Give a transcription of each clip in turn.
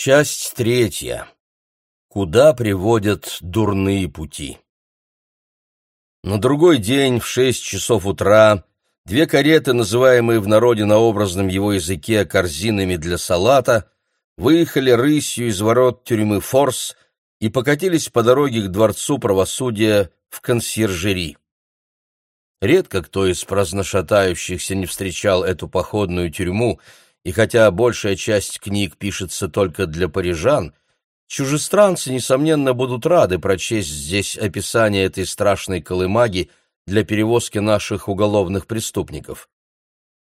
Часть третья. Куда приводят дурные пути? На другой день в шесть часов утра две кареты, называемые в народе на образном его языке корзинами для салата, выехали рысью из ворот тюрьмы Форс и покатились по дороге к Дворцу правосудия в консьержери. Редко кто из праздношатающихся не встречал эту походную тюрьму, и хотя большая часть книг пишется только для парижан, чужестранцы, несомненно, будут рады прочесть здесь описание этой страшной колымаги для перевозки наших уголовных преступников.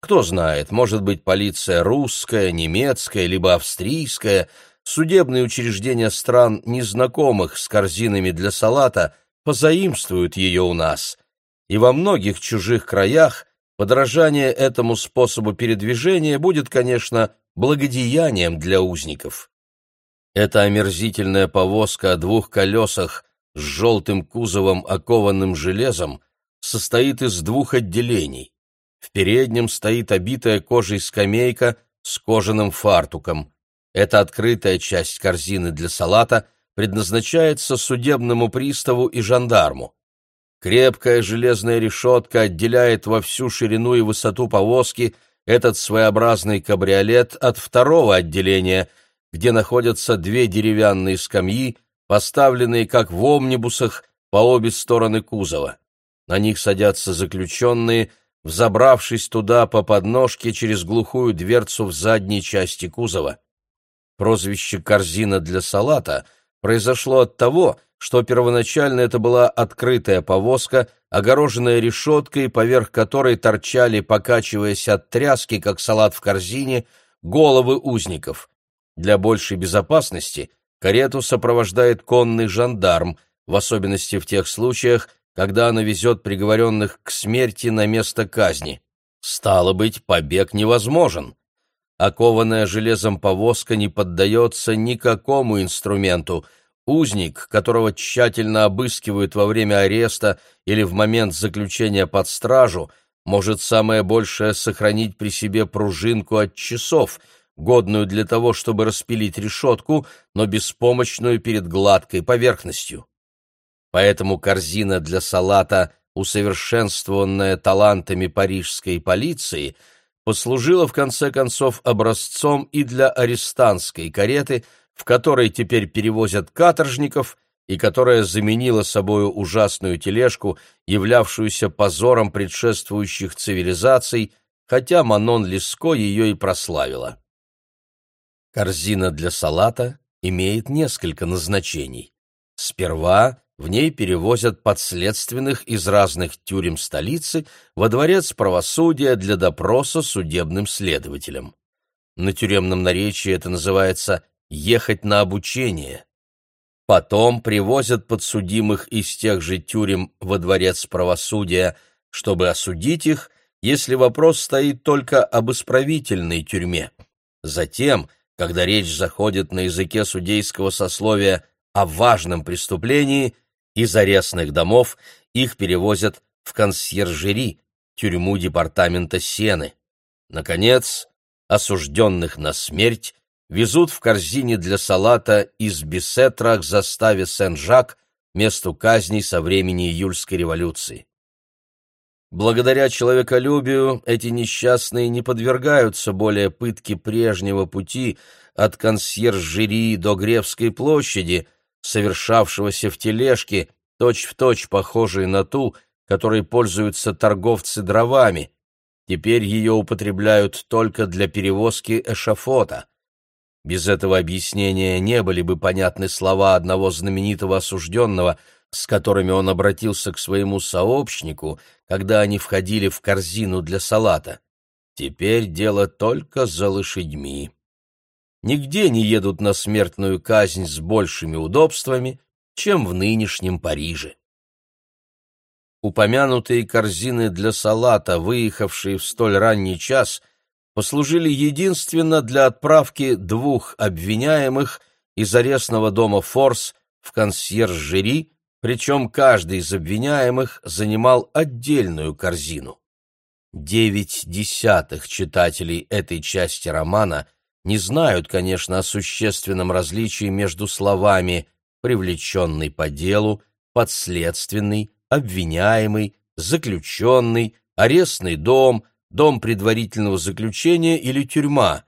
Кто знает, может быть, полиция русская, немецкая, либо австрийская, судебные учреждения стран, незнакомых с корзинами для салата, позаимствуют ее у нас. И во многих чужих краях Подражание этому способу передвижения будет, конечно, благодеянием для узников. Эта омерзительная повозка о двух колесах с желтым кузовом, окованным железом, состоит из двух отделений. В переднем стоит обитая кожей скамейка с кожаным фартуком. Эта открытая часть корзины для салата предназначается судебному приставу и жандарму. Крепкая железная решетка отделяет во всю ширину и высоту повозки этот своеобразный кабриолет от второго отделения, где находятся две деревянные скамьи, поставленные, как в омнибусах, по обе стороны кузова. На них садятся заключенные, взобравшись туда по подножке через глухую дверцу в задней части кузова. Прозвище «корзина для салата» произошло от того, что первоначально это была открытая повозка, огороженная решеткой, поверх которой торчали, покачиваясь от тряски, как салат в корзине, головы узников. Для большей безопасности карету сопровождает конный жандарм, в особенности в тех случаях, когда она везет приговоренных к смерти на место казни. Стало быть, побег невозможен. Окованная железом повозка не поддается никакому инструменту — Узник, которого тщательно обыскивают во время ареста или в момент заключения под стражу, может самое большее сохранить при себе пружинку от часов, годную для того, чтобы распилить решетку, но беспомощную перед гладкой поверхностью. Поэтому корзина для салата, усовершенствованная талантами парижской полиции, послужила в конце концов образцом и для арестантской кареты – в которой теперь перевозят каторжников и которая заменила собою ужасную тележку, являвшуюся позором предшествующих цивилизаций, хотя Манон Леско ее и прославила. Корзина для салата имеет несколько назначений. Сперва в ней перевозят подследственных из разных тюрем столицы во дворец правосудия для допроса судебным следователям. На тюремном наречии это называется ехать на обучение. Потом привозят подсудимых из тех же тюрем во дворец правосудия, чтобы осудить их, если вопрос стоит только об исправительной тюрьме. Затем, когда речь заходит на языке судейского сословия о важном преступлении, из арестных домов их перевозят в консьержери, тюрьму департамента Сены. Наконец, осужденных на смерть везут в корзине для салата из Бесетра к заставе Сен-Жак, месту казни со времени июльской революции. Благодаря человеколюбию эти несчастные не подвергаются более пытке прежнего пути от консьержери до Гревской площади, совершавшегося в тележке, точь-в-точь точь похожей на ту, которой пользуются торговцы дровами. Теперь ее употребляют только для перевозки эшафота. Без этого объяснения не были бы понятны слова одного знаменитого осужденного, с которыми он обратился к своему сообщнику, когда они входили в корзину для салата. Теперь дело только за лошадьми. Нигде не едут на смертную казнь с большими удобствами, чем в нынешнем Париже. Упомянутые корзины для салата, выехавшие в столь ранний час — послужили единственно для отправки двух обвиняемых из арестного дома Форс в консьержери, причем каждый из обвиняемых занимал отдельную корзину. Девять десятых читателей этой части романа не знают, конечно, о существенном различии между словами «привлеченный по делу», «подследственный», «обвиняемый», «заключенный», «арестный дом», «дом предварительного заключения» или «тюрьма»,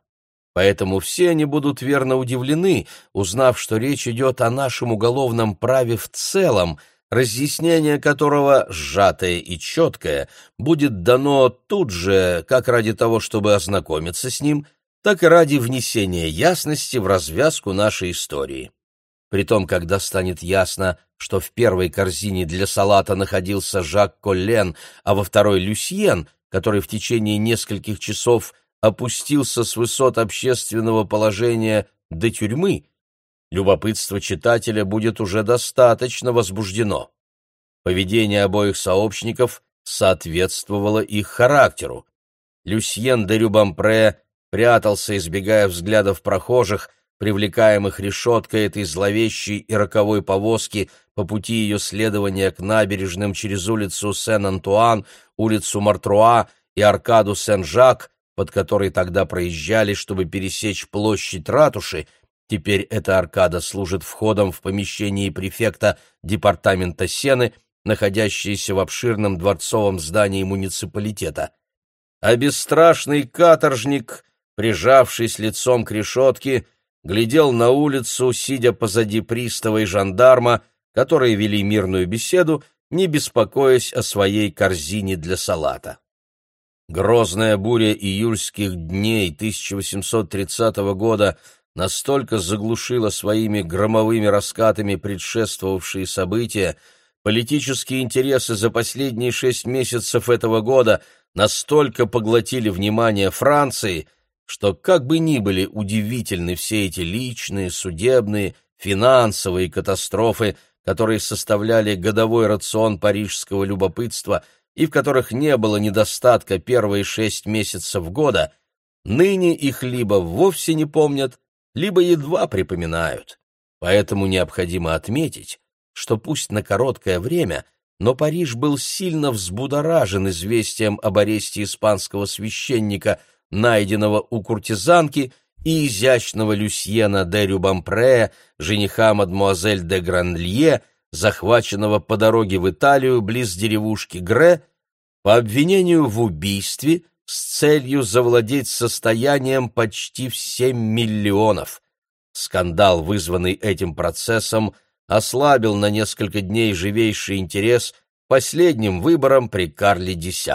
Поэтому все они будут верно удивлены, узнав, что речь идет о нашем уголовном праве в целом, разъяснение которого, сжатое и четкое, будет дано тут же, как ради того, чтобы ознакомиться с ним, так и ради внесения ясности в развязку нашей истории. Притом, когда станет ясно, что в первой корзине для салата находился Жак Коллен, а во второй — Люсьен, который в течение нескольких часов – опустился с высот общественного положения до тюрьмы, любопытство читателя будет уже достаточно возбуждено. Поведение обоих сообщников соответствовало их характеру. Люсьен де Рюбампре прятался, избегая взглядов прохожих, привлекаемых решеткой этой зловещей и роковой повозки по пути ее следования к набережным через улицу Сен-Антуан, улицу Мартруа и аркаду Сен-Жак, под которой тогда проезжали, чтобы пересечь площадь ратуши, теперь эта аркада служит входом в помещение префекта департамента Сены, находящееся в обширном дворцовом здании муниципалитета. А бесстрашный каторжник, прижавшись лицом к решетке, глядел на улицу, сидя позади пристава и жандарма, которые вели мирную беседу, не беспокоясь о своей корзине для салата. Грозная буря июльских дней 1830 года настолько заглушила своими громовыми раскатами предшествовавшие события, политические интересы за последние шесть месяцев этого года настолько поглотили внимание Франции, что как бы ни были удивительны все эти личные, судебные, финансовые катастрофы, которые составляли годовой рацион парижского любопытства – и в которых не было недостатка первые шесть месяцев года, ныне их либо вовсе не помнят, либо едва припоминают. Поэтому необходимо отметить, что пусть на короткое время, но Париж был сильно взбудоражен известием об аресте испанского священника, найденного у куртизанки, и изящного Люсьена де Рюбампре, жениха мадмуазель де Гранлье, захваченного по дороге в Италию близ деревушки Гре, по обвинению в убийстве с целью завладеть состоянием почти в 7 миллионов. Скандал, вызванный этим процессом, ослабил на несколько дней живейший интерес последним выборам при Карле X.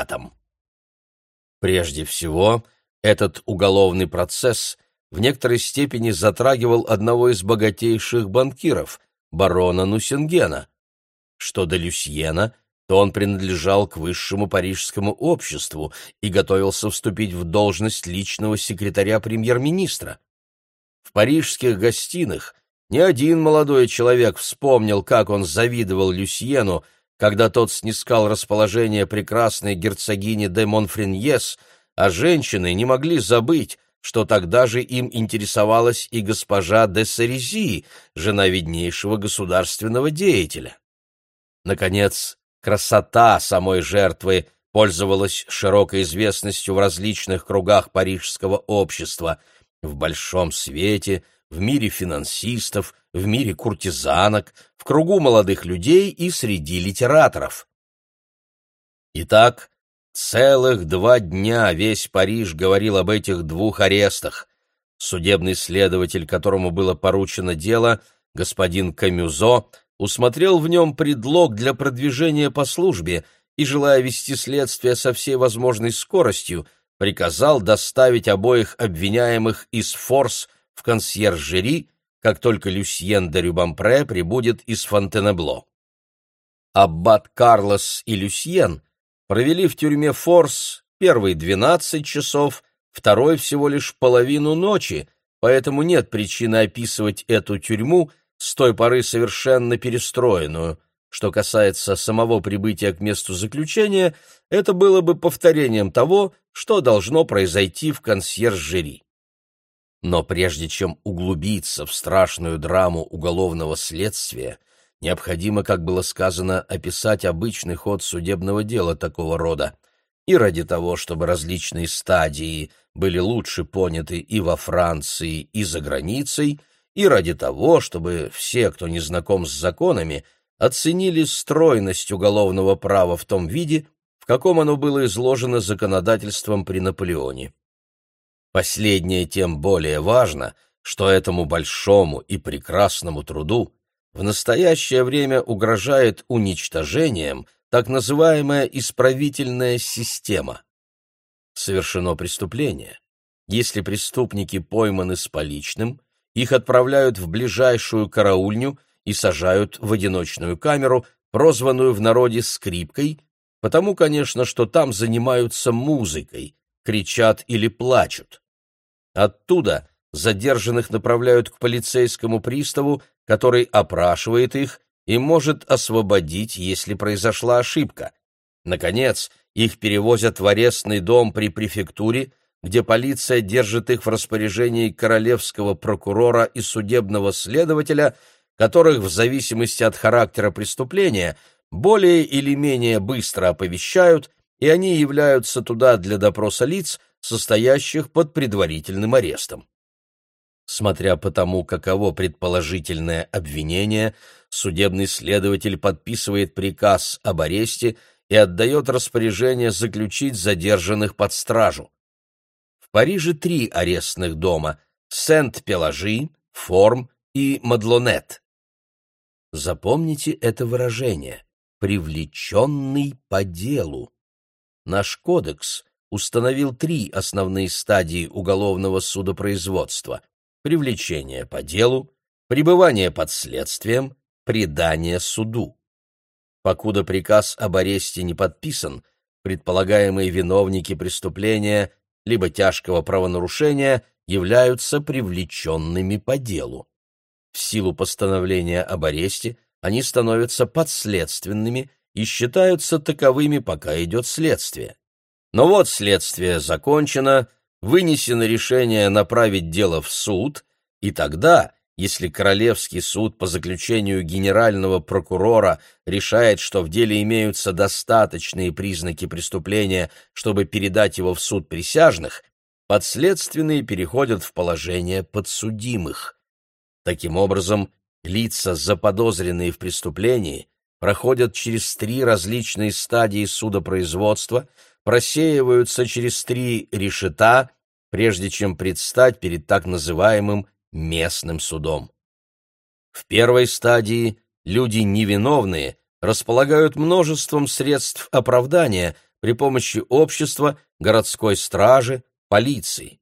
Прежде всего, этот уголовный процесс в некоторой степени затрагивал одного из богатейших банкиров, барона Нусингена. Что до Люсьена, то он принадлежал к высшему парижскому обществу и готовился вступить в должность личного секретаря премьер-министра. В парижских гостиных ни один молодой человек вспомнил, как он завидовал Люсьену, когда тот снискал расположение прекрасной герцогини де Монфреньес, а женщины не могли забыть, что тогда же им интересовалась и госпожа де Сарези, жена виднейшего государственного деятеля. Наконец, красота самой жертвы пользовалась широкой известностью в различных кругах парижского общества, в большом свете, в мире финансистов, в мире куртизанок, в кругу молодых людей и среди литераторов. Итак, Целых два дня весь Париж говорил об этих двух арестах. Судебный следователь, которому было поручено дело, господин Камюзо, усмотрел в нем предлог для продвижения по службе и, желая вести следствие со всей возможной скоростью, приказал доставить обоих обвиняемых из Форс в консьержери, как только Люсьен де Рюбампре прибудет из Фонтенебло. Аббат Карлос и Люсьен — провели в тюрьме Форс первый двенадцать часов, второй всего лишь половину ночи, поэтому нет причины описывать эту тюрьму с той поры совершенно перестроенную. Что касается самого прибытия к месту заключения, это было бы повторением того, что должно произойти в консьержери. Но прежде чем углубиться в страшную драму уголовного следствия, Необходимо, как было сказано, описать обычный ход судебного дела такого рода. и ради того, чтобы различные стадии были лучше поняты и во Франции, и за границей, и ради того, чтобы все, кто не знаком с законами, оценили стройность уголовного права в том виде, в каком оно было изложено законодательством при Наполеоне. Последнее тем более важно, что этому большому и прекрасному труду в настоящее время угрожает уничтожением так называемая исправительная система. Совершено преступление. Если преступники пойманы с поличным, их отправляют в ближайшую караульню и сажают в одиночную камеру, прозванную в народе скрипкой, потому, конечно, что там занимаются музыкой, кричат или плачут. Оттуда задержанных направляют к полицейскому приставу, который опрашивает их и может освободить, если произошла ошибка. Наконец, их перевозят в арестный дом при префектуре, где полиция держит их в распоряжении королевского прокурора и судебного следователя, которых в зависимости от характера преступления более или менее быстро оповещают, и они являются туда для допроса лиц, состоящих под предварительным арестом. Смотря по тому, каково предположительное обвинение, судебный следователь подписывает приказ об аресте и отдает распоряжение заключить задержанных под стражу. В Париже три арестных дома – Сент-Пеложи, Форм и Мадлонет. Запомните это выражение «привлеченный по делу». Наш кодекс установил три основные стадии уголовного судопроизводства – привлечение по делу, пребывание под следствием, предание суду. Покуда приказ об аресте не подписан, предполагаемые виновники преступления либо тяжкого правонарушения являются привлеченными по делу. В силу постановления об аресте они становятся подследственными и считаются таковыми, пока идет следствие. Но вот следствие закончено, вынесено решение направить дело в суд, и тогда, если Королевский суд по заключению генерального прокурора решает, что в деле имеются достаточные признаки преступления, чтобы передать его в суд присяжных, подследственные переходят в положение подсудимых. Таким образом, лица, заподозренные в преступлении, проходят через три различные стадии судопроизводства – просеиваются через три решета, прежде чем предстать перед так называемым местным судом. В первой стадии люди невиновные располагают множеством средств оправдания при помощи общества, городской стражи, полиции.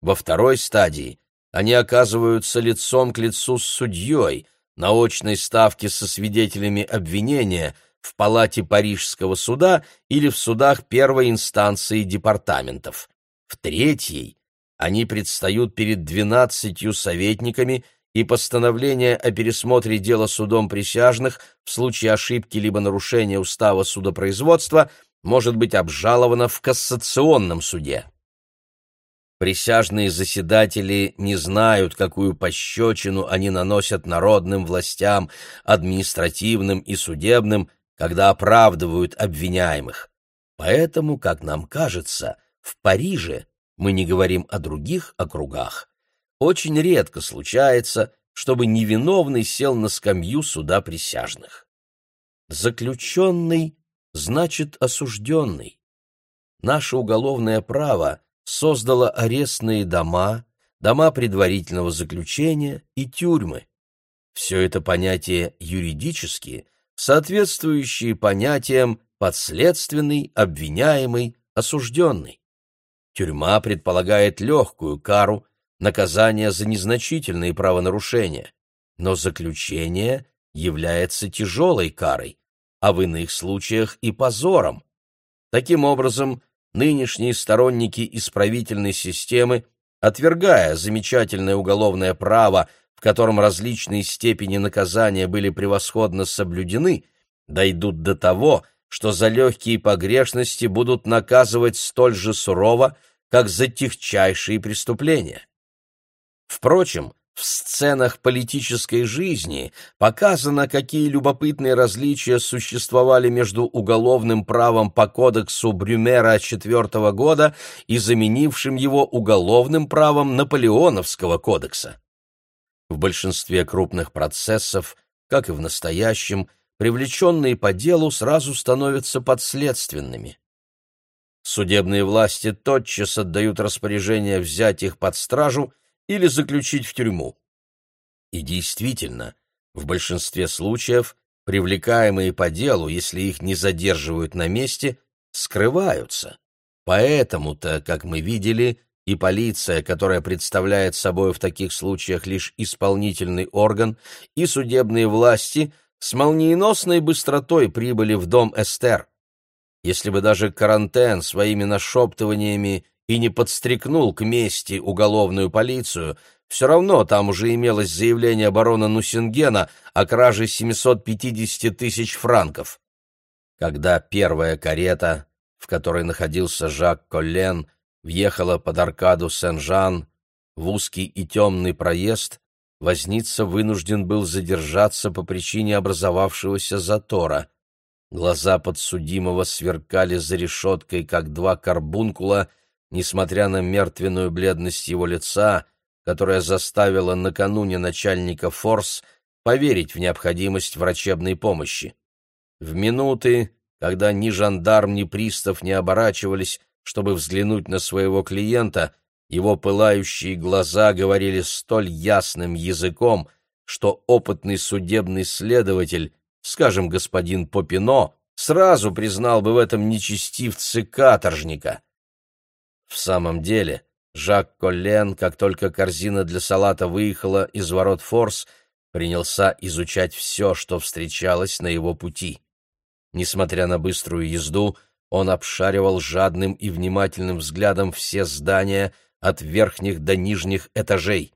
Во второй стадии они оказываются лицом к лицу с судьей, на очной ставке со свидетелями обвинения – в палате Парижского суда или в судах первой инстанции департаментов. В третьей они предстают перед двенадцатью советниками, и постановление о пересмотре дела судом присяжных в случае ошибки либо нарушения устава судопроизводства может быть обжаловано в кассационном суде. Присяжные заседатели не знают, какую пощечину они наносят народным властям, административным и судебным, когда оправдывают обвиняемых. Поэтому, как нам кажется, в Париже, мы не говорим о других округах, очень редко случается, чтобы невиновный сел на скамью суда присяжных. Заключенный значит осужденный. Наше уголовное право создало арестные дома, дома предварительного заключения и тюрьмы. Все это понятия юридические – соответствующие понятиям подследственный, обвиняемый, осужденный. Тюрьма предполагает легкую кару, наказание за незначительные правонарушения, но заключение является тяжелой карой, а в иных случаях и позором. Таким образом, нынешние сторонники исправительной системы, отвергая замечательное уголовное право в котором различные степени наказания были превосходно соблюдены, дойдут до того, что за легкие погрешности будут наказывать столь же сурово, как за тягчайшие преступления. Впрочем, в сценах политической жизни показано, какие любопытные различия существовали между уголовным правом по кодексу Брюмера четвертого года и заменившим его уголовным правом Наполеоновского кодекса. В большинстве крупных процессов, как и в настоящем, привлеченные по делу сразу становятся подследственными. Судебные власти тотчас отдают распоряжение взять их под стражу или заключить в тюрьму. И действительно, в большинстве случаев привлекаемые по делу, если их не задерживают на месте, скрываются. Поэтому-то, как мы видели, и полиция, которая представляет собой в таких случаях лишь исполнительный орган, и судебные власти с молниеносной быстротой прибыли в дом Эстер. Если бы даже Карантен своими нашептываниями и не подстрекнул к мести уголовную полицию, все равно там уже имелось заявление барона Нусингена о краже 750 тысяч франков. Когда первая карета, в которой находился Жак Коллен, въехала под аркаду Сен-Жан, в узкий и темный проезд, возница вынужден был задержаться по причине образовавшегося затора. Глаза подсудимого сверкали за решеткой, как два карбункула — несмотря на мертвенную бледность его лица, которая заставила накануне начальника Форс поверить в необходимость врачебной помощи. В минуты, когда ни жандарм, ни пристав не оборачивались, чтобы взглянуть на своего клиента, его пылающие глаза говорили столь ясным языком, что опытный судебный следователь, скажем, господин Попино, сразу признал бы в этом нечестивце каторжника. В самом деле, Жак Коллен, как только корзина для салата выехала из ворот Форс, принялся изучать все, что встречалось на его пути. Несмотря на быструю езду, он обшаривал жадным и внимательным взглядом все здания от верхних до нижних этажей.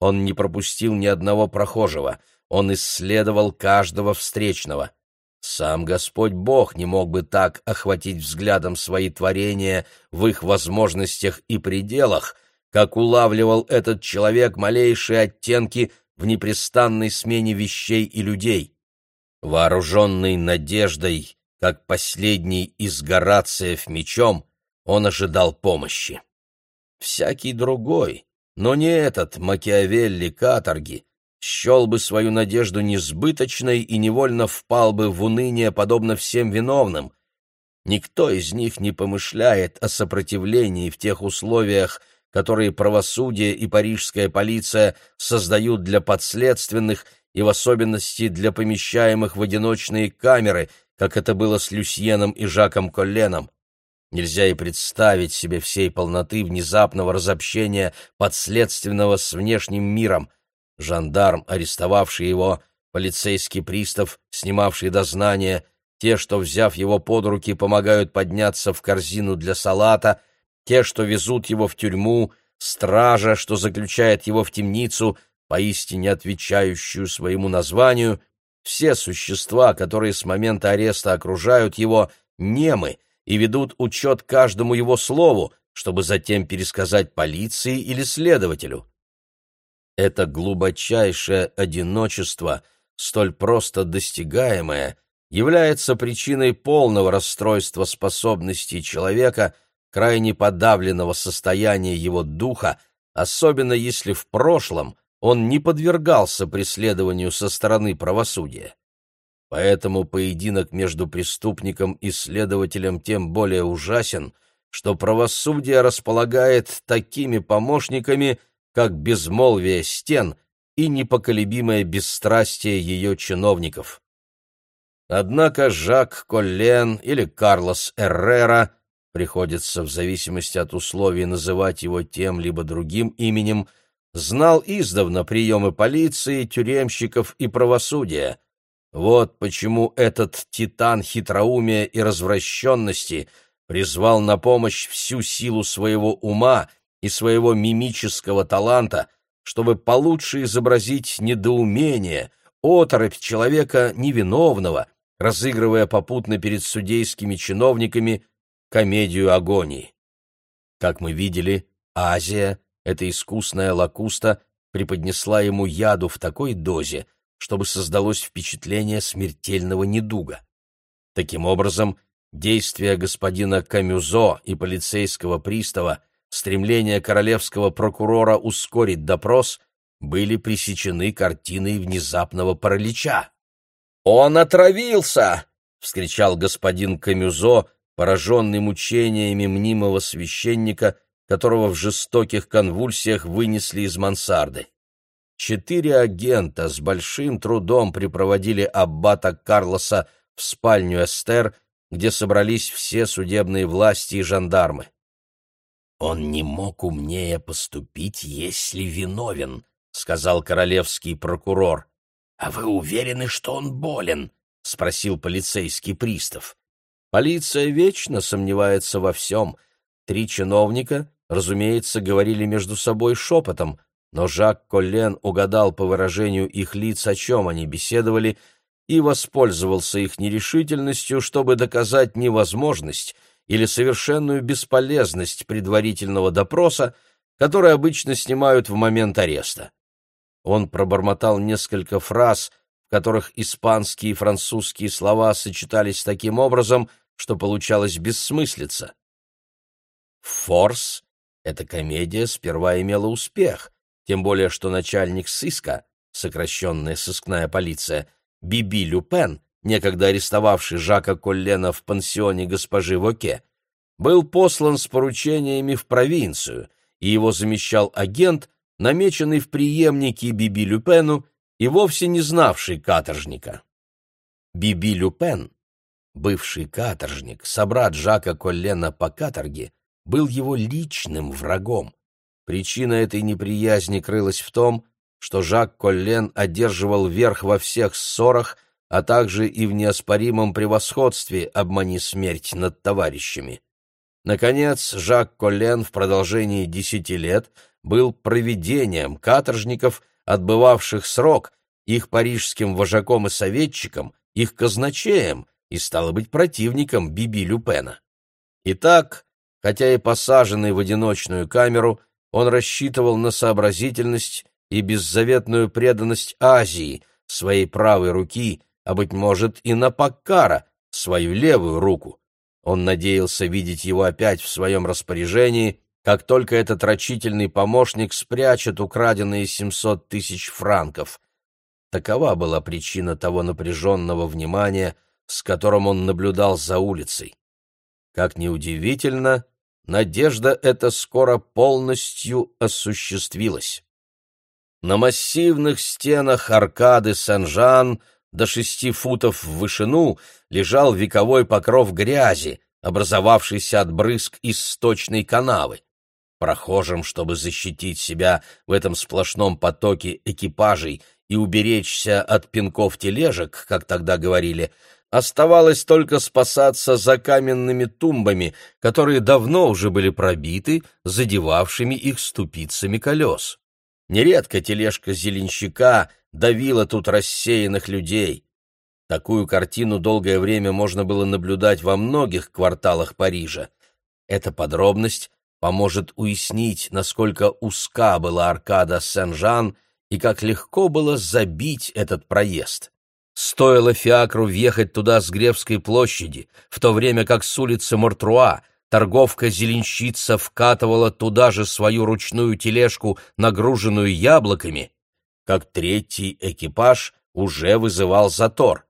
Он не пропустил ни одного прохожего, он исследовал каждого встречного. Сам Господь Бог не мог бы так охватить взглядом свои творения в их возможностях и пределах, как улавливал этот человек малейшие оттенки в непрестанной смене вещей и людей. Вооруженный надеждой, как последний из Горациев мечом, он ожидал помощи. Всякий другой, но не этот Макиавелли каторги, счел бы свою надежду несбыточной и невольно впал бы в уныние, подобно всем виновным. Никто из них не помышляет о сопротивлении в тех условиях, которые правосудие и парижская полиция создают для подследственных и в особенности для помещаемых в одиночные камеры, как это было с Люсьеном и Жаком Колленом. Нельзя и представить себе всей полноты внезапного разобщения подследственного с внешним миром — жандарм, арестовавший его, полицейский пристав, снимавший дознание, те, что, взяв его под руки, помогают подняться в корзину для салата, те, что везут его в тюрьму, стража, что заключает его в темницу, поистине отвечающую своему названию, все существа, которые с момента ареста окружают его, немы и ведут учет каждому его слову, чтобы затем пересказать полиции или следователю. Это глубочайшее одиночество, столь просто достигаемое, является причиной полного расстройства способностей человека, крайне подавленного состояния его духа, особенно если в прошлом он не подвергался преследованию со стороны правосудия. Поэтому поединок между преступником и следователем тем более ужасен, что правосудие располагает такими помощниками, как безмолвие стен и непоколебимое бесстрастие ее чиновников. Однако Жак Коллен или Карлос Эррера, приходится в зависимости от условий называть его тем либо другим именем, знал издавна приемы полиции, тюремщиков и правосудия. Вот почему этот титан хитроумия и развращенности призвал на помощь всю силу своего ума и своего мимического таланта, чтобы получше изобразить недоумение, оторопь человека невиновного, разыгрывая попутно перед судейскими чиновниками комедию агонии. Как мы видели, Азия, эта искусная лакуста, преподнесла ему яду в такой дозе, чтобы создалось впечатление смертельного недуга. Таким образом, действия господина Камюзо и полицейского пристава, стремление королевского прокурора ускорить допрос были пресечены картиной внезапного паралича. «Он отравился!» — вскричал господин Камюзо, пораженный мучениями мнимого священника, которого в жестоких конвульсиях вынесли из мансарды. Четыре агента с большим трудом припроводили аббата Карлоса в спальню Эстер, где собрались все судебные власти и жандармы. «Он не мог умнее поступить, если виновен», — сказал королевский прокурор. «А вы уверены, что он болен?» — спросил полицейский пристав. Полиция вечно сомневается во всем. Три чиновника, разумеется, говорили между собой шепотом, но Жак Коллен угадал по выражению их лиц, о чем они беседовали, и воспользовался их нерешительностью, чтобы доказать невозможность или совершенную бесполезность предварительного допроса, который обычно снимают в момент ареста. Он пробормотал несколько фраз, в которых испанские и французские слова сочетались таким образом, что получалось бессмыслица. «Форс» — эта комедия сперва имела успех, тем более что начальник сыска, сокращенная сыскная полиция, Биби Люпен, некогда арестовавший Жака Коллена в пансионе госпожи Воке, был послан с поручениями в провинцию, и его замещал агент, намеченный в преемнике Биби Люпену и вовсе не знавший каторжника. Биби Люпен, бывший каторжник, собрат Жака Коллена по каторге, был его личным врагом. Причина этой неприязни крылась в том, что Жак Коллен одерживал верх во всех ссорах, а также и в неоспоримом превосходстве «обмани смерть над товарищами». Наконец, Жак Коллен в продолжении десяти лет был провидением каторжников, отбывавших срок, их парижским вожаком и советчиком, их казначеем и, стало быть, противником Биби Люпена. Итак, хотя и посаженный в одиночную камеру, он рассчитывал на сообразительность и беззаветную преданность Азии, своей правой руки, а, быть может, и на Паккара, свою левую руку. Он надеялся видеть его опять в своем распоряжении, как только этот рачительный помощник спрячет украденные семьсот тысяч франков. Такова была причина того напряженного внимания, с которым он наблюдал за улицей. Как неудивительно, надежда эта скоро полностью осуществилась. На массивных стенах аркады Сен-Жан до шести футов в вышину лежал вековой покров грязи, образовавшийся от брызг из сточной канавы. Прохожим, чтобы защитить себя в этом сплошном потоке экипажей и уберечься от пинков тележек, как тогда говорили, Оставалось только спасаться за каменными тумбами, которые давно уже были пробиты, задевавшими их ступицами колес. Нередко тележка зеленщика давила тут рассеянных людей. Такую картину долгое время можно было наблюдать во многих кварталах Парижа. Эта подробность поможет уяснить, насколько узка была аркада Сен-Жан и как легко было забить этот проезд. Стоило Фиакру въехать туда с Гревской площади, в то время как с улицы Мортруа торговка-зеленщица вкатывала туда же свою ручную тележку, нагруженную яблоками, как третий экипаж уже вызывал затор.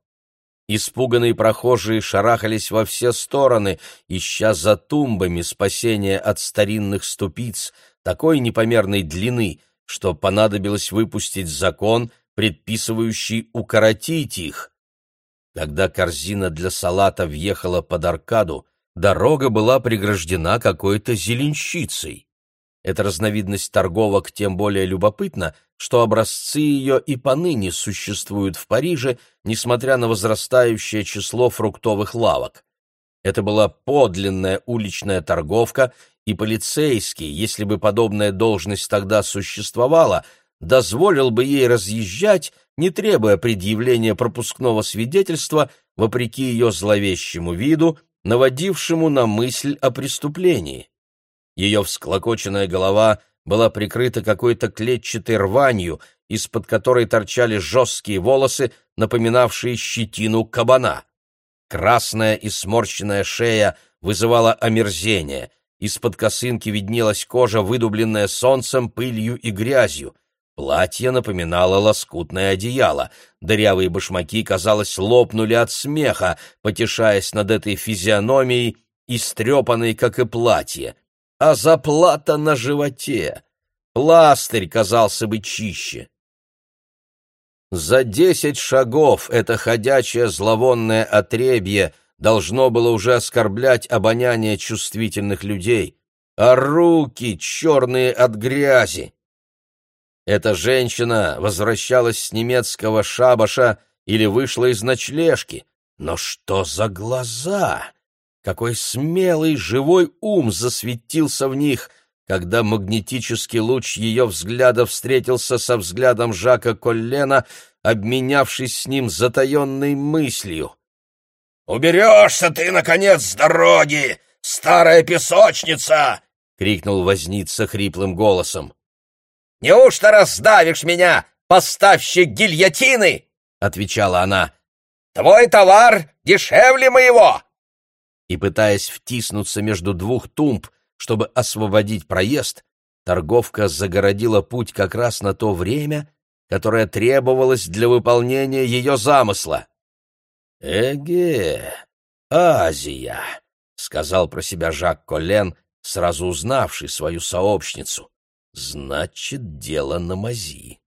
Испуганные прохожие шарахались во все стороны, ища за тумбами спасения от старинных ступиц такой непомерной длины, что понадобилось выпустить закон, предписывающий укоротить их. Когда корзина для салата въехала под аркаду, дорога была преграждена какой-то зеленщицей. Эта разновидность торговок тем более любопытна, что образцы ее и поныне существуют в Париже, несмотря на возрастающее число фруктовых лавок. Это была подлинная уличная торговка, и полицейский, если бы подобная должность тогда существовала, дозволил бы ей разъезжать, не требуя предъявления пропускного свидетельства, вопреки ее зловещему виду, наводившему на мысль о преступлении. Ее всклокоченная голова была прикрыта какой-то клетчатой рванью, из-под которой торчали жесткие волосы, напоминавшие щетину кабана. Красная и сморщенная шея вызывала омерзение. Из-под косынки виднелась кожа, выдубленная солнцем, пылью и грязью. Платье напоминало лоскутное одеяло. Дырявые башмаки, казалось, лопнули от смеха, потешаясь над этой физиономией, истрепанной, как и платье. А заплата на животе! Пластырь казался бы чище. За десять шагов это ходячее зловонное отребье должно было уже оскорблять обоняние чувствительных людей, а руки черные от грязи. Эта женщина возвращалась с немецкого шабаша или вышла из ночлежки. Но что за глаза? Какой смелый, живой ум засветился в них, когда магнетический луч ее взгляда встретился со взглядом Жака Коллена, обменявшись с ним затаенной мыслью. «Уберешься ты, наконец, с дороги, старая песочница!» — крикнул возница хриплым голосом. Неужто раздавишь меня, поставщик гильотины?» — отвечала она. «Твой товар дешевле моего!» И, пытаясь втиснуться между двух тумб, чтобы освободить проезд, торговка загородила путь как раз на то время, которое требовалось для выполнения ее замысла. «Эге, Азия!» — сказал про себя Жак Коллен, сразу узнавший свою сообщницу. Значит, дело на мази.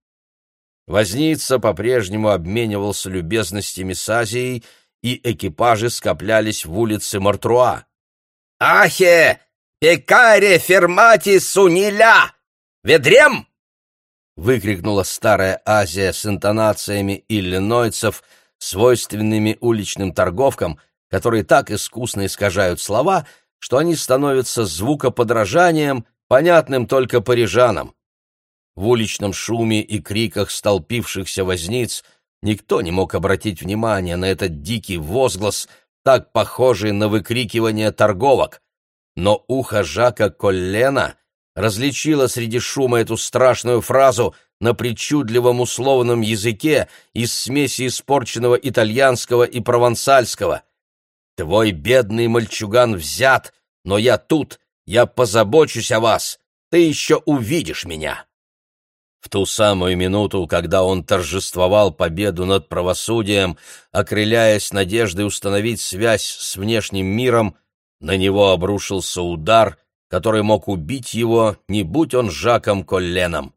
Возница по-прежнему обменивался любезностями с Азией, и экипажи скоплялись в улице Мартруа. «Ахе! Пекаре фермати суниля! Ведрем!» выкрикнула старая Азия с интонациями иллинойцев, свойственными уличным торговкам, которые так искусно искажают слова, что они становятся звукоподражанием понятным только парижанам. В уличном шуме и криках столпившихся возниц никто не мог обратить внимания на этот дикий возглас, так похожий на выкрикивание торговок. Но ухо Жака Коллена различило среди шума эту страшную фразу на причудливом условном языке из смеси испорченного итальянского и провансальского. «Твой бедный мальчуган взят, но я тут, я позабочусь о вас. Ты еще увидишь меня». В ту самую минуту, когда он торжествовал победу над правосудием, окрыляясь надеждой установить связь с внешним миром, на него обрушился удар, который мог убить его, не будь он Жаком Колленом.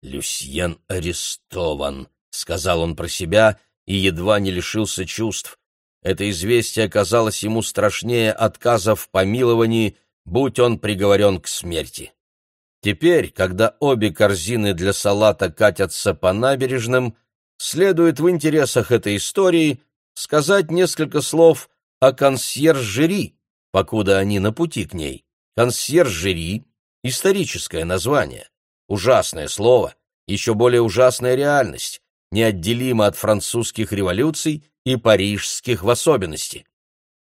«Люсьен арестован», — сказал он про себя и едва не лишился чувств. Это известие казалось ему страшнее отказа в помиловании будь он приговорен к смерти. Теперь, когда обе корзины для салата катятся по набережным, следует в интересах этой истории сказать несколько слов о консьержери, покуда они на пути к ней. Консьержери — историческое название, ужасное слово, еще более ужасная реальность, неотделима от французских революций и парижских в особенности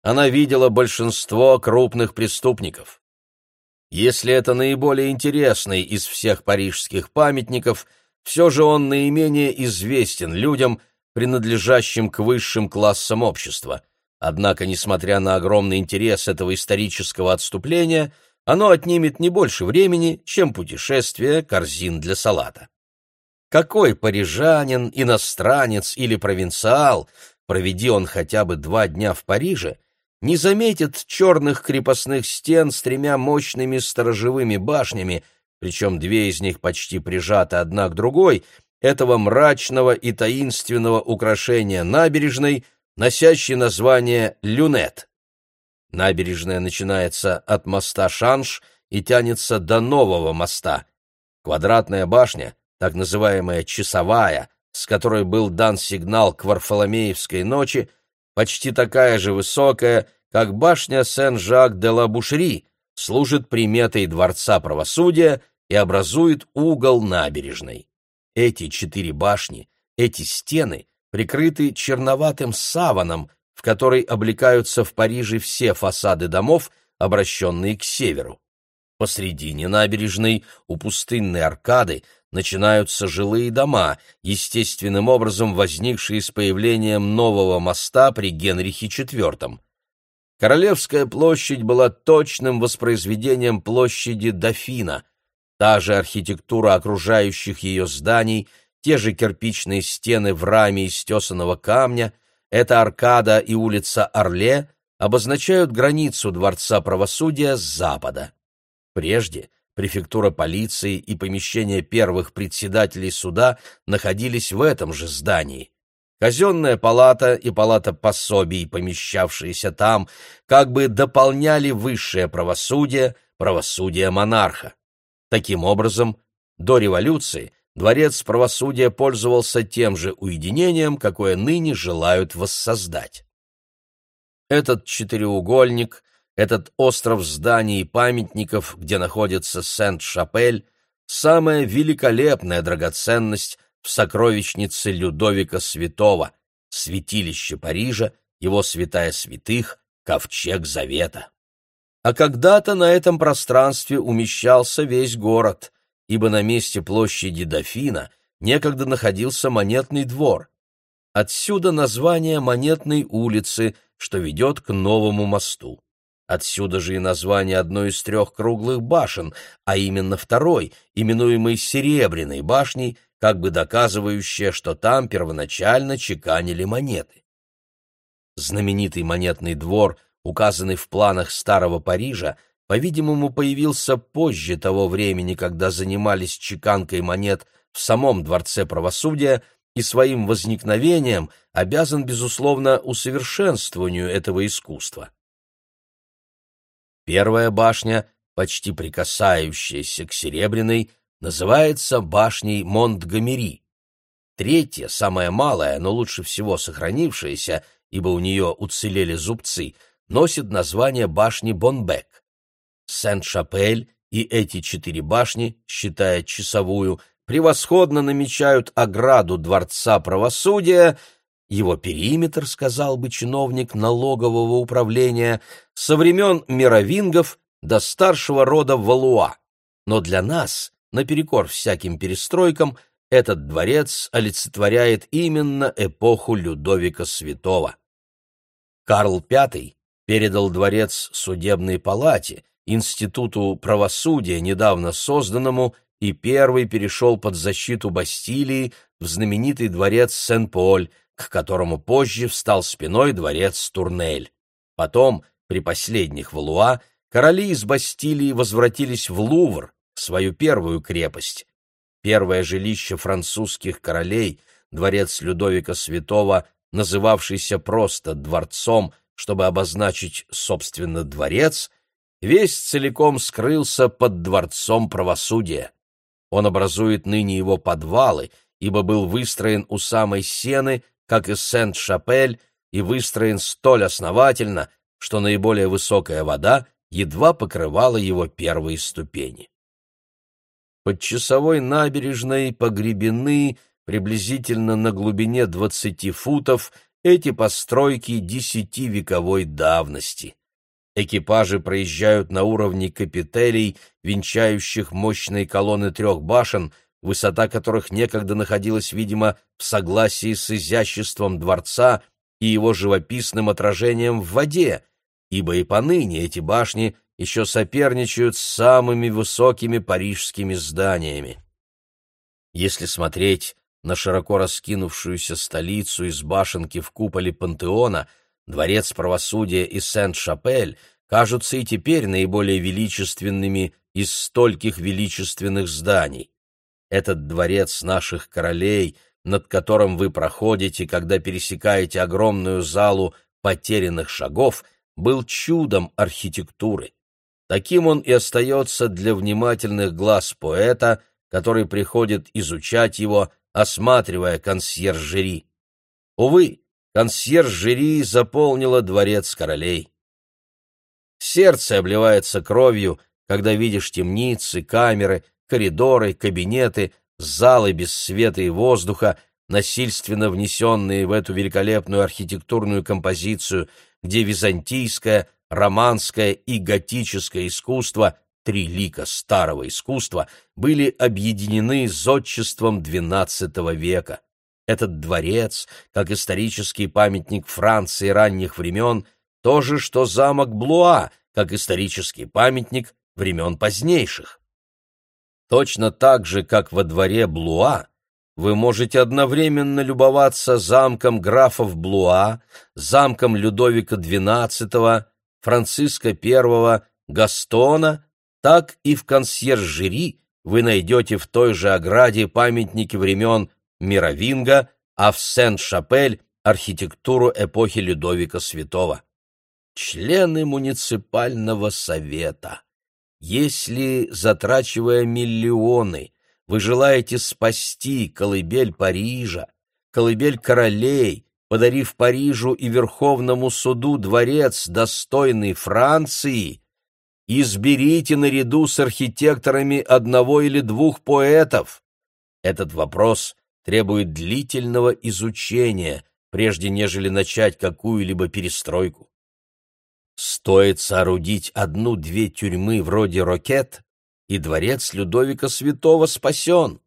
она видела большинство крупных преступников. Если это наиболее интересный из всех парижских памятников, все же он наименее известен людям, принадлежащим к высшим классам общества. Однако, несмотря на огромный интерес этого исторического отступления, оно отнимет не больше времени, чем путешествие корзин для салата. Какой парижанин, иностранец или провинциал, проведи он хотя бы два дня в Париже, не заметит черных крепостных стен с тремя мощными сторожевыми башнями, причем две из них почти прижаты одна к другой, этого мрачного и таинственного украшения набережной, носящей название «Люнет». Набережная начинается от моста Шанш и тянется до нового моста. Квадратная башня, так называемая «часовая», с которой был дан сигнал к Варфоломеевской ночи, почти такая же высокая, как башня Сен-Жак-де-ла-Бушри, служит приметой Дворца правосудия и образует угол набережной. Эти четыре башни, эти стены прикрыты черноватым саваном, в который облекаются в Париже все фасады домов, обращенные к северу. Посредине набережной, у пустынной аркады, начинаются жилые дома, естественным образом возникшие с появлением нового моста при Генрихе IV. Королевская площадь была точным воспроизведением площади Дофина. Та же архитектура окружающих ее зданий, те же кирпичные стены в раме из тесаного камня, эта аркада и улица Орле обозначают границу Дворца правосудия с запада. Прежде префектура полиции и помещения первых председателей суда находились в этом же здании. Казенная палата и палата пособий, помещавшиеся там, как бы дополняли высшее правосудие, правосудие монарха. Таким образом, до революции дворец правосудия пользовался тем же уединением, какое ныне желают воссоздать. Этот четыреугольник, этот остров зданий и памятников, где находится Сент-Шапель, самая великолепная драгоценность в сокровищнице Людовика Святого, святилище Парижа, его святая святых, ковчег Завета. А когда-то на этом пространстве умещался весь город, ибо на месте площади Дофина некогда находился монетный двор. Отсюда название Монетной улицы, что ведет к новому мосту. Отсюда же и название одной из трех круглых башен, а именно второй, именуемой Серебряной башней, как бы доказывающая, что там первоначально чеканили монеты. Знаменитый монетный двор, указанный в планах Старого Парижа, по-видимому, появился позже того времени, когда занимались чеканкой монет в самом Дворце правосудия, и своим возникновением обязан, безусловно, усовершенствованию этого искусства. Первая башня, почти прикасающаяся к Серебряной, называется башней Монтгомери. Третья, самая малая, но лучше всего сохранившаяся, ибо у нее уцелели зубцы, носит название башни Бонбек. Сент-Шапель и эти четыре башни, считая часовую, превосходно намечают ограду Дворца правосудия, его периметр, сказал бы чиновник налогового управления, со времен мировингов до старшего рода Валуа. Но для нас наперекор всяким перестройкам, этот дворец олицетворяет именно эпоху Людовика Святого. Карл V передал дворец судебной палате, институту правосудия, недавно созданному, и первый перешел под защиту Бастилии в знаменитый дворец Сен-Поль, к которому позже встал спиной дворец Турнель. Потом, при последних Валуа, короли из Бастилии возвратились в Лувр, свою первую крепость. Первое жилище французских королей, дворец Людовика Святого, называвшийся просто дворцом, чтобы обозначить, собственно, дворец, весь целиком скрылся под дворцом правосудия. Он образует ныне его подвалы, ибо был выстроен у самой сены, как и Сент-Шапель, и выстроен столь основательно, что наиболее высокая вода едва покрывала его первые ступени под часовой набережной погребены приблизительно на глубине двадцати футов эти постройки десятивековой давности. Экипажи проезжают на уровне капителей, венчающих мощные колонны трех башен, высота которых некогда находилась, видимо, в согласии с изяществом дворца и его живописным отражением в воде, ибо и поныне эти башни еще соперничают с самыми высокими парижскими зданиями. Если смотреть на широко раскинувшуюся столицу из башенки в куполе Пантеона, дворец правосудия и Сент-Шапель кажутся и теперь наиболее величественными из стольких величественных зданий. Этот дворец наших королей, над которым вы проходите, когда пересекаете огромную залу потерянных шагов, был чудом архитектуры. Таким он и остается для внимательных глаз поэта, который приходит изучать его, осматривая консьержери. Увы, консьержери заполнила дворец королей. Сердце обливается кровью, когда видишь темницы, камеры, коридоры, кабинеты, залы без света и воздуха, насильственно внесенные в эту великолепную архитектурную композицию, где византийская, романское и готическое искусство три лика старого искусства, были объединены зодчеством XII века. Этот дворец, как исторический памятник Франции ранних времен, то же, что замок Блуа, как исторический памятник времен позднейших. Точно так же, как во дворе Блуа, вы можете одновременно любоваться замком графов Блуа, замком Людовика XII, Франциска I, Гастона, так и в консьержери вы найдете в той же ограде памятники времен Мировинга, а в Сент-Шапель — архитектуру эпохи Людовика Святого. Члены муниципального совета. Если, затрачивая миллионы, вы желаете спасти колыбель Парижа, колыбель королей, подарив Парижу и Верховному суду дворец, достойный Франции, изберите наряду с архитекторами одного или двух поэтов. Этот вопрос требует длительного изучения, прежде нежели начать какую-либо перестройку. Стоит соорудить одну-две тюрьмы вроде Рокет, и дворец Людовика Святого спасен.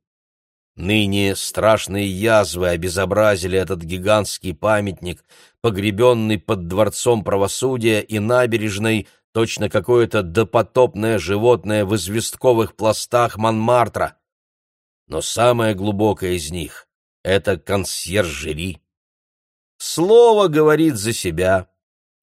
Ныне страшные язвы обезобразили этот гигантский памятник, погребенный под дворцом правосудия и набережной, точно какое-то допотопное животное в известковых пластах Монмартра. Но самое глубокое из них — это консьержери. Слово говорит за себя.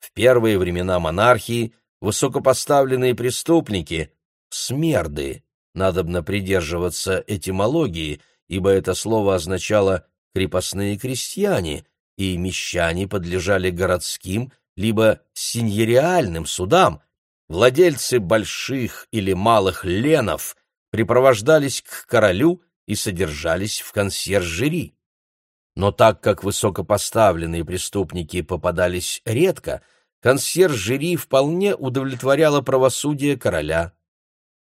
В первые времена монархии высокопоставленные преступники, смерды, надобно придерживаться этимологии, ибо это слово означало крепостные крестьяне, и мещане подлежали городским либо синьериальным судам, владельцы больших или малых ленов припровождались к королю и содержались в консьержери. Но так как высокопоставленные преступники попадались редко, консьержери вполне удовлетворяло правосудие короля.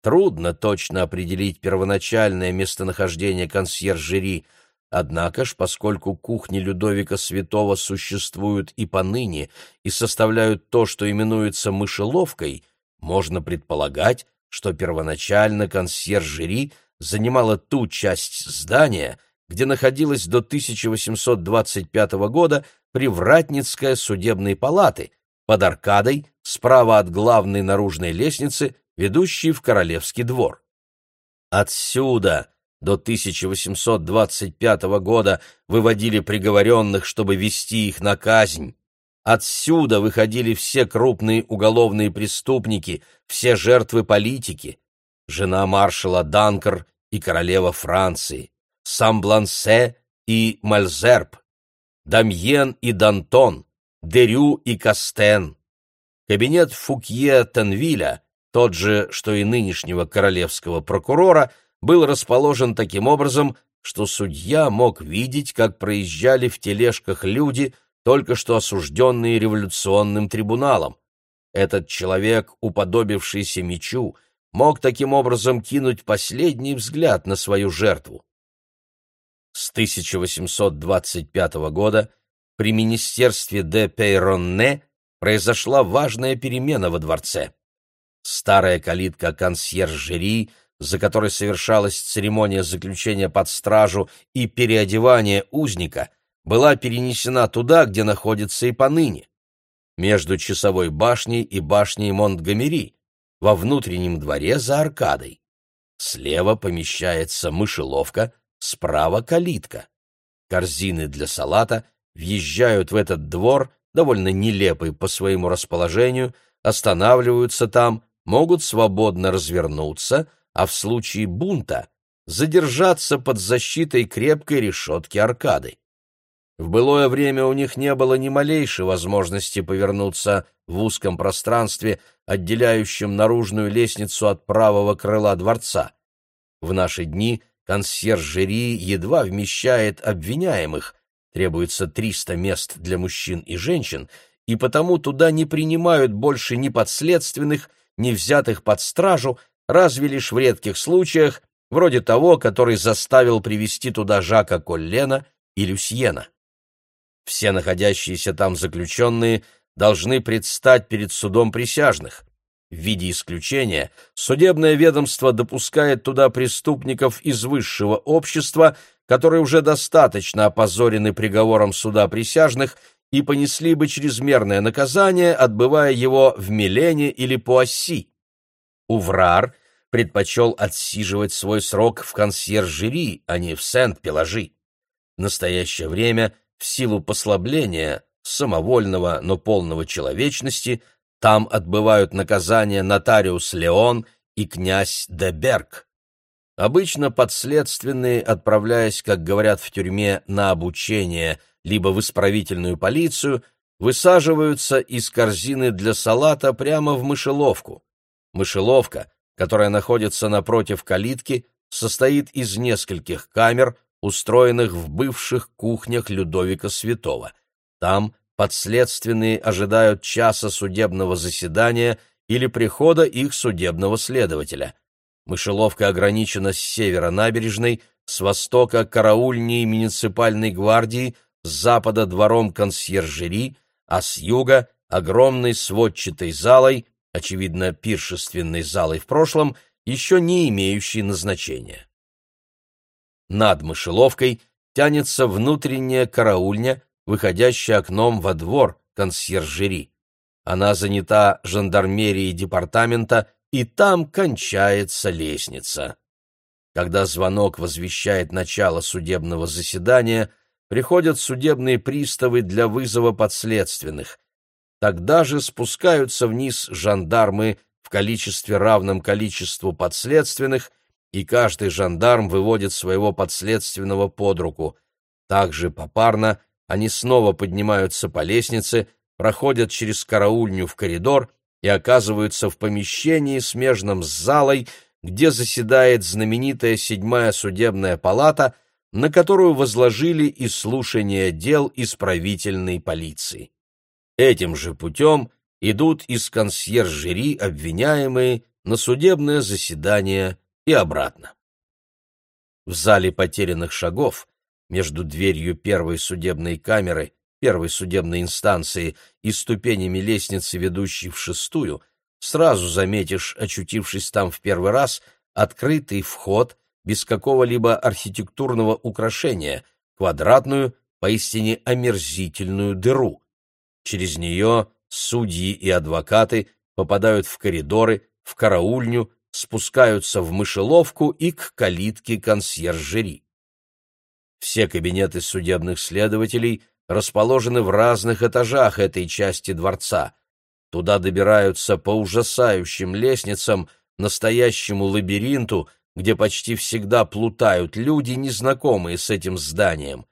Трудно точно определить первоначальное местонахождение консьержери, однако ж, поскольку кухни Людовика Святого существуют и поныне и составляют то, что именуется мышеловкой, можно предполагать, что первоначально консьержери занимала ту часть здания, где находилась до 1825 года Привратницкая судебной палаты, под аркадой, справа от главной наружной лестницы, ведущий в Королевский двор. Отсюда до 1825 года выводили приговоренных, чтобы вести их на казнь. Отсюда выходили все крупные уголовные преступники, все жертвы политики. Жена маршала Данкер и королева Франции, Самблансе и Мальзерб, Дамьен и Дантон, Дерю и Кастен. Кабинет Фукье Тенвиля тот же, что и нынешнего королевского прокурора, был расположен таким образом, что судья мог видеть, как проезжали в тележках люди, только что осужденные революционным трибуналом. Этот человек, уподобившийся мечу, мог таким образом кинуть последний взгляд на свою жертву. С 1825 года при министерстве де Пейронне произошла важная перемена во дворце. Старая калитка консьержери, за которой совершалась церемония заключения под стражу и переодевания узника, была перенесена туда, где находится и поныне, между часовой башней и башней Монтгомери, во внутреннем дворе за аркадой. Слева помещается мышеловка, справа калитка. Корзины для салата въезжают в этот двор, довольно нелепый по своему расположению, останавливаются там, могут свободно развернуться, а в случае бунта задержаться под защитой крепкой решетки аркады. В былое время у них не было ни малейшей возможности повернуться в узком пространстве, отделяющем наружную лестницу от правого крыла дворца. В наши дни консьержери едва вмещает обвиняемых, требуется 300 мест для мужчин и женщин, и потому туда не принимают больше ни подследственных, не взятых под стражу, разве лишь в редких случаях, вроде того, который заставил привести туда Жака Коллена и Люсьена. Все находящиеся там заключенные должны предстать перед судом присяжных. В виде исключения судебное ведомство допускает туда преступников из высшего общества, которые уже достаточно опозорены приговором суда присяжных и понесли бы чрезмерное наказание, отбывая его в Милене или Пуасси. Уврар предпочел отсиживать свой срок в консьержери, а не в Сент-Пеложи. В настоящее время, в силу послабления, самовольного, но полного человечности, там отбывают наказание нотариус Леон и князь Деберг. Обычно подследственные, отправляясь, как говорят в тюрьме, на обучение, либо в исправительную полицию, высаживаются из корзины для салата прямо в мышеловку. Мышеловка, которая находится напротив калитки, состоит из нескольких камер, устроенных в бывших кухнях Людовика Святого. Там подследственные ожидают часа судебного заседания или прихода их судебного следователя. Мышеловка ограничена с севера набережной, с востока караульней муниципальной гвардии, с запада двором консьержери, а с юга огромной сводчатой залой, очевидно, пиршественной залой в прошлом, еще не имеющей назначения. Над мышеловкой тянется внутренняя караульня, выходящая окном во двор консьержери. Она занята жандармерией департамента, и там кончается лестница. Когда звонок возвещает начало судебного заседания, приходят судебные приставы для вызова подследственных. Тогда же спускаются вниз жандармы в количестве равном количеству подследственных, и каждый жандарм выводит своего подследственного под руку. Также попарно они снова поднимаются по лестнице, проходят через караульню в коридор и оказываются в помещении, смежном с залой, где заседает знаменитая седьмая судебная палата, на которую возложили и слушание дел исправительной полиции. Этим же путем идут из консьержери обвиняемые на судебное заседание и обратно. В зале потерянных шагов между дверью первой судебной камеры, первой судебной инстанции и ступенями лестницы, ведущей в шестую, сразу заметишь, очутившись там в первый раз, открытый вход без какого-либо архитектурного украшения, квадратную, поистине омерзительную дыру. Через нее судьи и адвокаты попадают в коридоры, в караульню, спускаются в мышеловку и к калитке консьержери. Все кабинеты судебных следователей расположены в разных этажах этой части дворца. Туда добираются по ужасающим лестницам, настоящему лабиринту, где почти всегда плутают люди, незнакомые с этим зданием.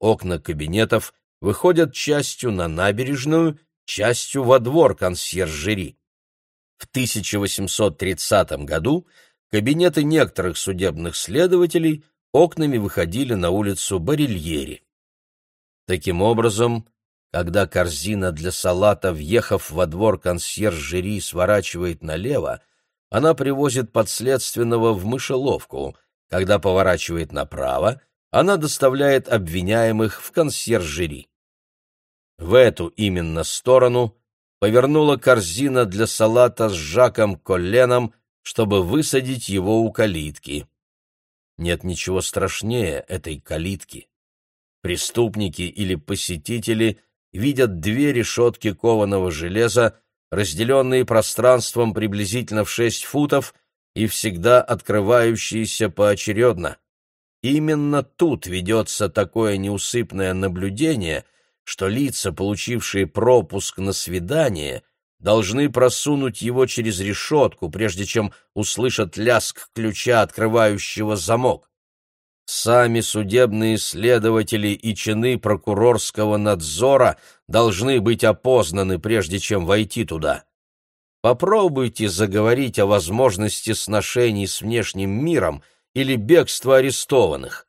Окна кабинетов выходят частью на набережную, частью во двор консьержери. В 1830 году кабинеты некоторых судебных следователей окнами выходили на улицу Барильери. Таким образом, когда корзина для салата, въехав во двор консьержери, сворачивает налево, она привозит подследственного в мышеловку. Когда поворачивает направо, она доставляет обвиняемых в консьержери. В эту именно сторону повернула корзина для салата с Жаком Колленом, чтобы высадить его у калитки. Нет ничего страшнее этой калитки. Преступники или посетители видят две решетки кованого железа, разделенные пространством приблизительно в шесть футов и всегда открывающиеся поочередно. Именно тут ведется такое неусыпное наблюдение, что лица, получившие пропуск на свидание, должны просунуть его через решетку, прежде чем услышат ляск ключа, открывающего замок. Сами судебные следователи и чины прокурорского надзора должны быть опознаны, прежде чем войти туда. Попробуйте заговорить о возможности сношений с внешним миром или бегства арестованных.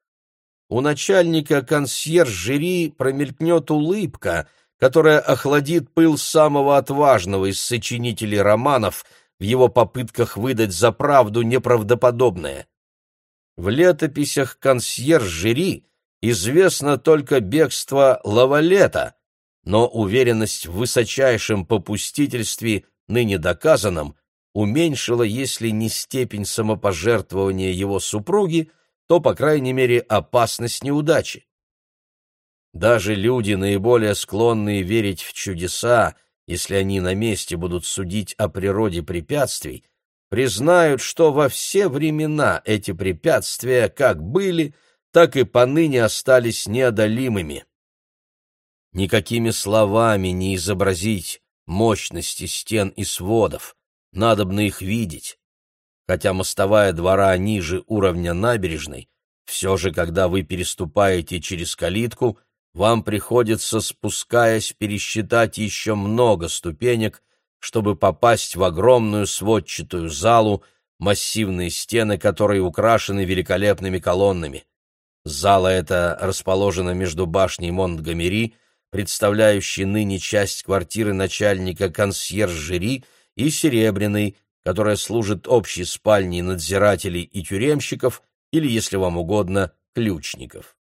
У начальника консьерж-жюри промелькнет улыбка, которая охладит пыл самого отважного из сочинителей романов в его попытках выдать за правду неправдоподобное. В летописях консьерж-жюри известно только бегство Лавалета, но уверенность в высочайшем попустительстве, ныне доказанном, уменьшило, если не степень самопожертвования его супруги, то, по крайней мере, опасность неудачи. Даже люди, наиболее склонные верить в чудеса, если они на месте будут судить о природе препятствий, признают, что во все времена эти препятствия как были, так и поныне остались неодолимыми. Никакими словами не изобразить мощности стен и сводов, надобно их видеть. Хотя мостовая двора ниже уровня набережной, все же, когда вы переступаете через калитку, вам приходится, спускаясь, пересчитать еще много ступенек, чтобы попасть в огромную сводчатую залу, массивные стены которой украшены великолепными колоннами. Зала эта расположена между башней Монтгомери, представляющей ныне часть квартиры начальника консьержери, и Серебряной, которая служит общей спальней надзирателей и тюремщиков, или, если вам угодно, ключников.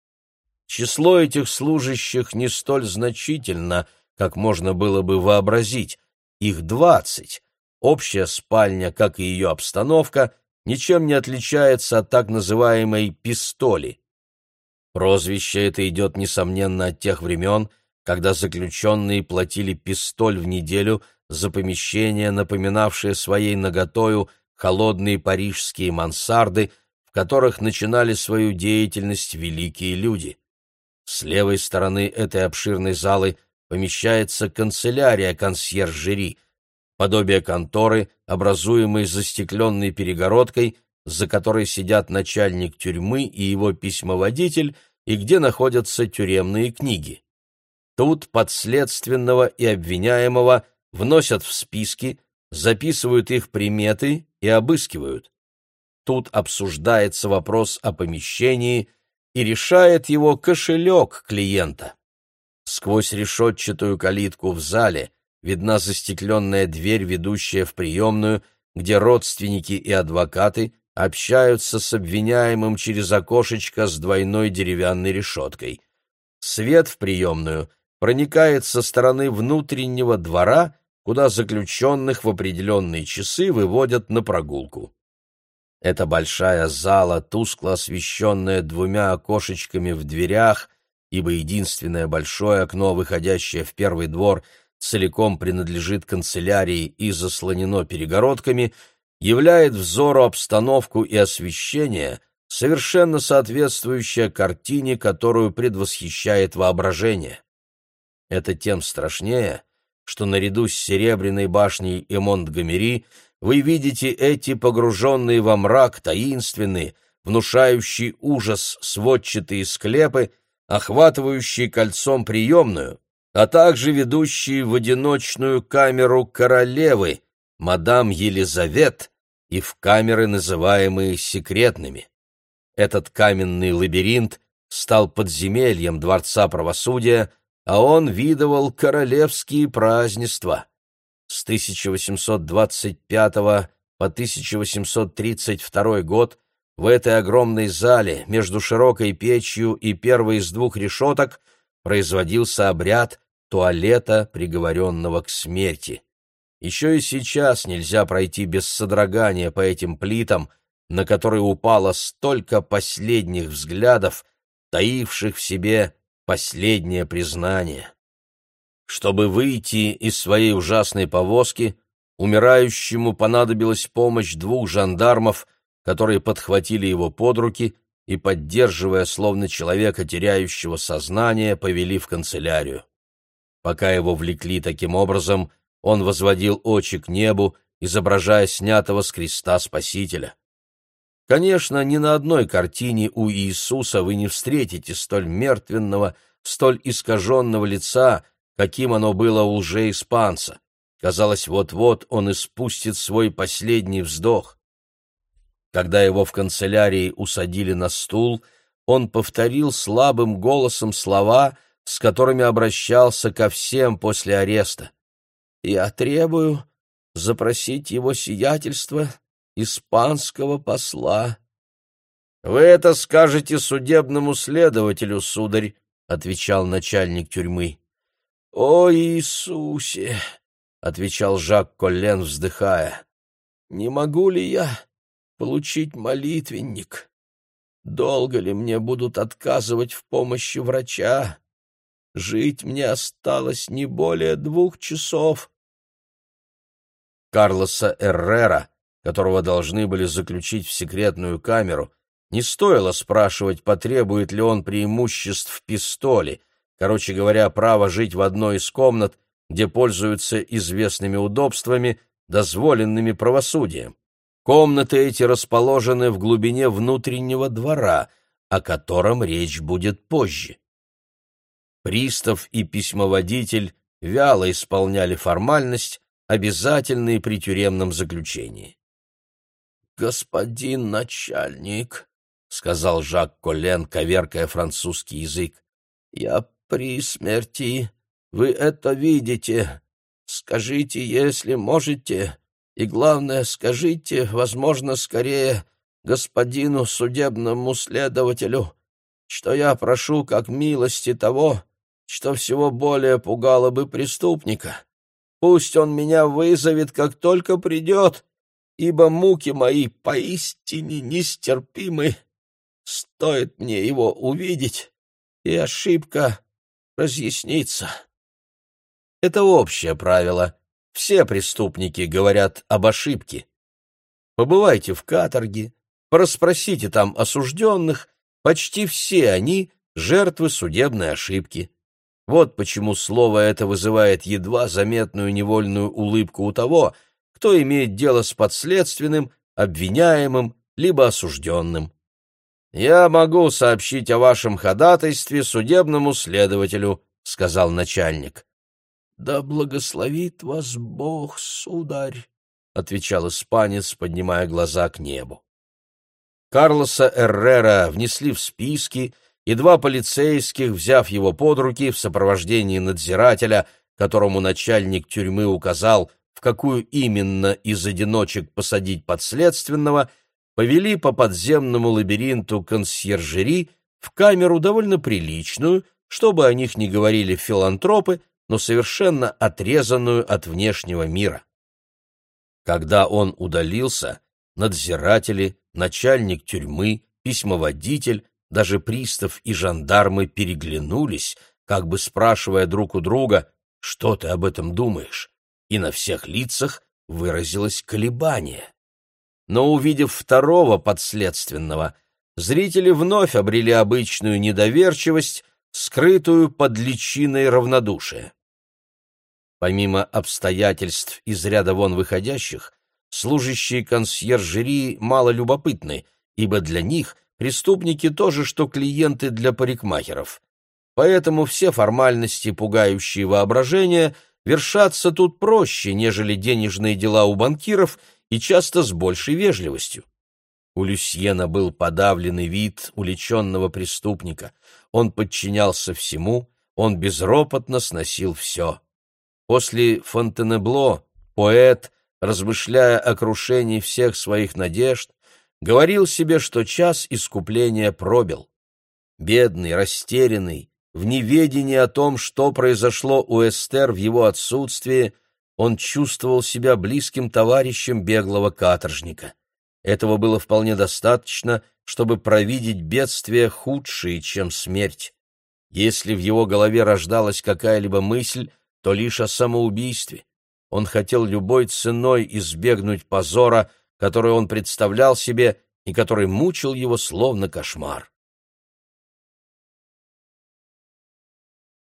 Число этих служащих не столь значительно, как можно было бы вообразить, их двадцать. Общая спальня, как и ее обстановка, ничем не отличается от так называемой «пистоли». Прозвище это идет, несомненно, от тех времен, когда заключенные платили пистоль в неделю за помещение, напоминавшее своей наготою холодные парижские мансарды, в которых начинали свою деятельность великие люди. С левой стороны этой обширной залы помещается канцелярия консьержери, подобие конторы, образуемой застекленной перегородкой, за которой сидят начальник тюрьмы и его письмоводитель, и где находятся тюремные книги. Тут подследственного и обвиняемого вносят в списки, записывают их приметы и обыскивают. Тут обсуждается вопрос о помещении и решает его кошелек клиента. Сквозь решетчатую калитку в зале видна застекленная дверь, ведущая в приемную, где родственники и адвокаты общаются с обвиняемым через окошечко с двойной деревянной решеткой. Свет в приемную проникает со стороны внутреннего двора, куда заключенных в определенные часы выводят на прогулку. Эта большая зала, тускло освещенная двумя окошечками в дверях, ибо единственное большое окно, выходящее в первый двор, целиком принадлежит канцелярии и заслонено перегородками, являет взору обстановку и освещение, совершенно соответствующее картине, которую предвосхищает воображение. Это тем страшнее, что наряду с Серебряной башней и Монтгомери вы видите эти погруженные во мрак таинственные, внушающие ужас сводчатые склепы, охватывающие кольцом приемную, а также ведущие в одиночную камеру королевы, мадам Елизавет, и в камеры, называемые секретными. Этот каменный лабиринт стал подземельем Дворца правосудия, а он видывал королевские празднества. С 1825 по 1832 год в этой огромной зале между широкой печью и первой из двух решеток производился обряд туалета, приговоренного к смерти. Еще и сейчас нельзя пройти без содрогания по этим плитам, на которые упало столько последних взглядов, таивших в себе последнее признание. Чтобы выйти из своей ужасной повозки, умирающему понадобилась помощь двух жандармов, которые подхватили его под руки и, поддерживая словно человека, теряющего сознание, повели в канцелярию. Пока его влекли таким образом, он возводил очи к небу, изображая снятого с креста Спасителя. Конечно, ни на одной картине у Иисуса вы не встретите столь мертвенного, столь искаженного лица, каким оно было у лжеиспанца. Казалось, вот-вот он испустит свой последний вздох. Когда его в канцелярии усадили на стул, он повторил слабым голосом слова, с которыми обращался ко всем после ареста. «Я требую запросить его сиятельство испанского посла». «Вы это скажете судебному следователю, сударь», — отвечал начальник тюрьмы. «О Иисусе!» — отвечал Жак Коллен, вздыхая. не могу ли я получить молитвенник? Долго ли мне будут отказывать в помощи врача? Жить мне осталось не более двух часов. Карлоса Эррера, которого должны были заключить в секретную камеру, не стоило спрашивать, потребует ли он преимуществ в пистоле, короче говоря, право жить в одной из комнат, где пользуются известными удобствами, дозволенными правосудием. Комнаты эти расположены в глубине внутреннего двора, о котором речь будет позже. Пристав и письмоводитель вяло исполняли формальность, обязательные при тюремном заключении. «Господин начальник», — сказал Жак Колен, коверкая французский язык, — «я при смерти. Вы это видите. Скажите, если можете, и, главное, скажите, возможно, скорее господину судебному следователю, что я прошу как милости того, что всего более пугало бы преступника. Пусть он меня вызовет, как только придет, ибо муки мои поистине нестерпимы. Стоит мне его увидеть, и ошибка разъяснится. Это общее правило. Все преступники говорят об ошибке. Побывайте в каторге, порасспросите там осужденных, почти все они — жертвы судебной ошибки. Вот почему слово это вызывает едва заметную невольную улыбку у того, кто имеет дело с подследственным, обвиняемым, либо осужденным. «Я могу сообщить о вашем ходатайстве судебному следователю», — сказал начальник. «Да благословит вас Бог, сударь», — отвечал испанец, поднимая глаза к небу. Карлоса Эррера внесли в списки, и два полицейских, взяв его под руки в сопровождении надзирателя, которому начальник тюрьмы указал, в какую именно из одиночек посадить подследственного, повели по подземному лабиринту консьержери в камеру довольно приличную, чтобы о них не говорили филантропы, но совершенно отрезанную от внешнего мира. Когда он удалился, надзиратели, начальник тюрьмы, письмоводитель, даже пристав и жандармы переглянулись, как бы спрашивая друг у друга, что ты об этом думаешь, и на всех лицах выразилось колебание. Но увидев второго подследственного, зрители вновь обрели обычную недоверчивость, скрытую под личиной равнодушия. Помимо обстоятельств из ряда вон выходящих, служащие консьержерии мало любопытны, ибо для них преступники тоже, что клиенты для парикмахеров. Поэтому все формальности, пугающие воображение, вершатся тут проще, нежели денежные дела у банкиров и часто с большей вежливостью. У Люсьена был подавленный вид уличенного преступника. Он подчинялся всему, он безропотно сносил все. После Фонтенебло поэт, размышляя о крушении всех своих надежд, говорил себе, что час искупления пробил. Бедный, растерянный, в неведении о том, что произошло у Эстер в его отсутствии, он чувствовал себя близким товарищем беглого каторжника. Этого было вполне достаточно, чтобы провидеть бедствия худшие, чем смерть. Если в его голове рождалась какая-либо мысль, то лишь о самоубийстве. Он хотел любой ценой избегнуть позора, который он представлял себе и который мучил его словно кошмар.